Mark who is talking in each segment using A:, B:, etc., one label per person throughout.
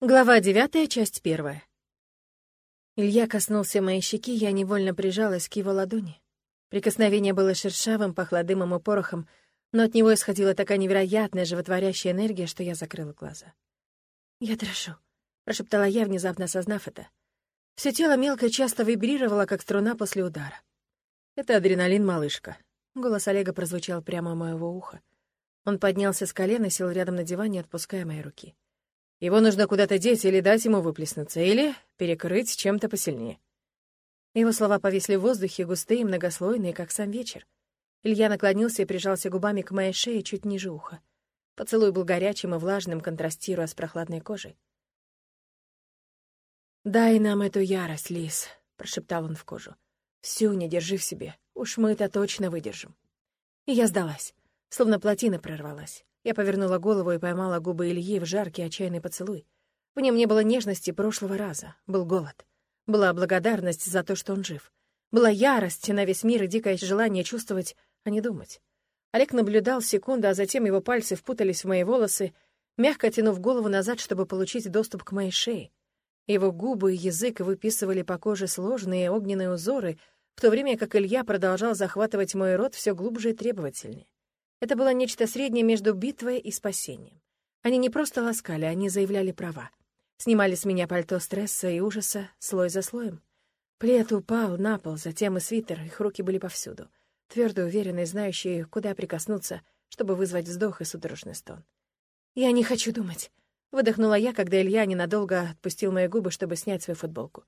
A: Глава девятая, часть первая. Илья коснулся моей щеки, я невольно прижалась к его ладони. Прикосновение было шершавым, пахло дымом и порохом, но от него исходила такая невероятная животворящая энергия, что я закрыла глаза. «Я дрожу», — прошептала я, внезапно осознав это. Все тело мелко часто вибрировало, как струна после удара. «Это адреналин, малышка». Голос Олега прозвучал прямо у моего уха. Он поднялся с колена сел рядом на диване, отпуская мои руки. Его нужно куда-то деть или дать ему выплеснуться, или перекрыть чем-то посильнее. Его слова повисли в воздухе, густые, многослойные, как сам вечер. Илья наклонился и прижался губами к моей шее чуть ниже уха. Поцелуй был горячим и влажным, контрастируя с прохладной кожей. «Дай нам эту ярость, Лис», — прошептал он в кожу. «Всю не держи в себе, уж мы это точно выдержим». И я сдалась, словно плотина прорвалась. Я повернула голову и поймала губы Ильи в жаркий отчаянный поцелуй. В нем не было нежности прошлого раза, был голод. Была благодарность за то, что он жив. Была ярость на весь мир и дикое желание чувствовать, а не думать. Олег наблюдал секунду, а затем его пальцы впутались в мои волосы, мягко тянув голову назад, чтобы получить доступ к моей шее. Его губы и язык выписывали по коже сложные огненные узоры, в то время как Илья продолжал захватывать мой рот все глубже и требовательнее. Это было нечто среднее между битвой и спасением. Они не просто ласкали, они заявляли права. Снимали с меня пальто стресса и ужаса слой за слоем. Плед упал на пол, затем и свитер, их руки были повсюду. Твердо уверенные, знающие, куда прикоснуться, чтобы вызвать вздох и судорожный стон. «Я не хочу думать», — выдохнула я, когда Илья ненадолго отпустил мои губы, чтобы снять свою футболку.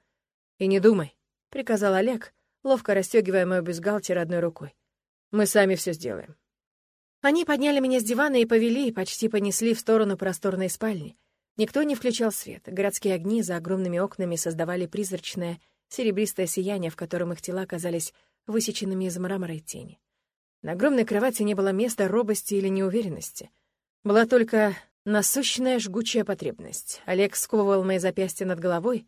A: «И не думай», — приказал Олег, ловко расстегивая мою бюстгальтер одной рукой. «Мы сами все сделаем. Они подняли меня с дивана и повели, и почти понесли в сторону просторной спальни. Никто не включал свет. Городские огни за огромными окнами создавали призрачное серебристое сияние, в котором их тела казались высеченными из мрамора и тени. На огромной кровати не было места робости или неуверенности. Была только насущная жгучая потребность. Олег сковывал мои запястья над головой.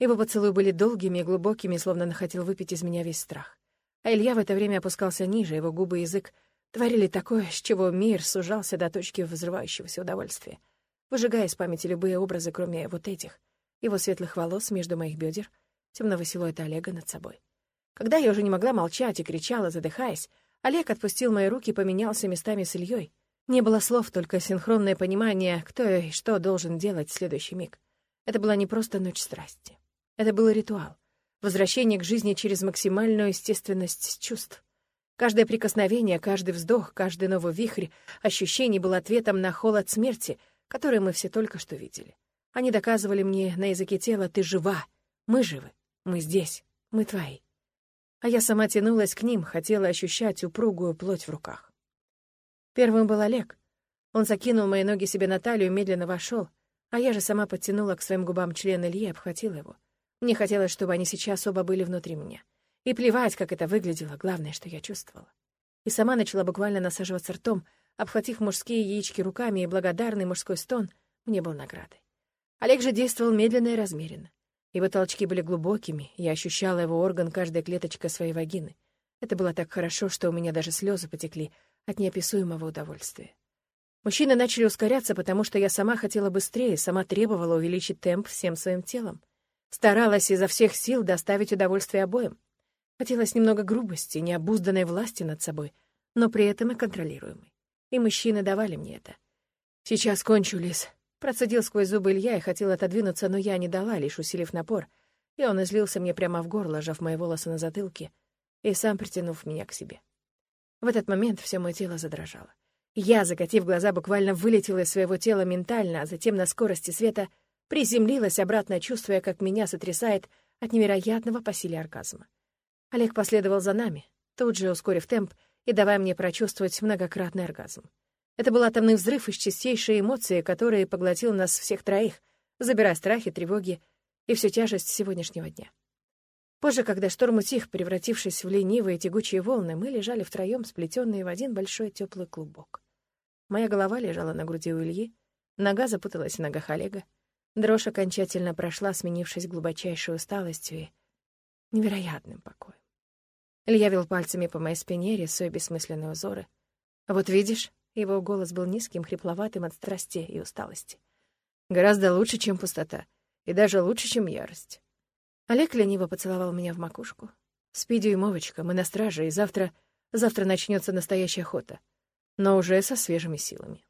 A: Его поцелуи были долгими и глубокими, словно он хотел выпить из меня весь страх. А Илья в это время опускался ниже, его губы и язык Творили такое, с чего мир сужался до точки взрывающегося удовольствия, выжигая из памяти любые образы, кроме вот этих, его светлых волос между моих бедер, темного силуэта Олега над собой. Когда я уже не могла молчать и кричала, задыхаясь, Олег отпустил мои руки и поменялся местами с Ильей. Не было слов, только синхронное понимание, кто и что должен делать в следующий миг. Это была не просто ночь страсти. Это был ритуал. Возвращение к жизни через максимальную естественность чувств. Каждое прикосновение, каждый вздох, каждый новый вихрь ощущений был ответом на холод смерти, который мы все только что видели. Они доказывали мне на языке тела «ты жива», «мы живы», «мы здесь», «мы твои». А я сама тянулась к ним, хотела ощущать упругую плоть в руках. Первым был Олег. Он закинул мои ноги себе на талию и медленно вошел, а я же сама подтянула к своим губам член Ильи и обхватила его. Мне хотелось, чтобы они сейчас оба были внутри меня. И плевать, как это выглядело, главное, что я чувствовала. И сама начала буквально насаживаться ртом, обхватив мужские яички руками, и благодарный мужской стон мне был наградой. Олег же действовал медленно и размеренно. Его толчки были глубокими, я ощущала его орган каждой клеточкой своей вагины. Это было так хорошо, что у меня даже слезы потекли от неописуемого удовольствия. Мужчины начали ускоряться, потому что я сама хотела быстрее, сама требовала увеличить темп всем своим телом. Старалась изо всех сил доставить удовольствие обоим. Хотелось немного грубости, необузданной власти над собой, но при этом и контролируемой. И мужчины давали мне это. «Сейчас кончу, Лис», — процедил сквозь зубы Илья и хотел отодвинуться, но я не дала, лишь усилив напор, и он излился мне прямо в горло, жав мои волосы на затылке и сам притянув меня к себе. В этот момент все мое тело задрожало. Я, закатив глаза, буквально вылетела из своего тела ментально, а затем на скорости света приземлилась, обратно чувствуя, как меня сотрясает от невероятного по силе оргазма. Олег последовал за нами, тут же ускорив темп и давая мне прочувствовать многократный оргазм. Это был атомный взрыв из чистейшей эмоции, который поглотил нас всех троих, забирая страхи, тревоги и всю тяжесть сегодняшнего дня. Позже, когда шторм утих, превратившись в ленивые тягучие волны, мы лежали втроем, сплетенные в один большой теплый клубок. Моя голова лежала на груди у Ильи, нога запуталась в ногах Олега. Дрожь окончательно прошла, сменившись глубочайшей усталостью и невероятным покоем. Илья вел пальцами по моей спине, рисуя бессмысленные узоры. «Вот видишь?» — его голос был низким, хрипловатым от страсти и усталости. Гораздо лучше, чем пустота. И даже лучше, чем ярость. Олег лениво поцеловал меня в макушку. «Спи, дюймовочка, мы на страже, и завтра... Завтра начнется настоящая охота. Но уже со свежими силами».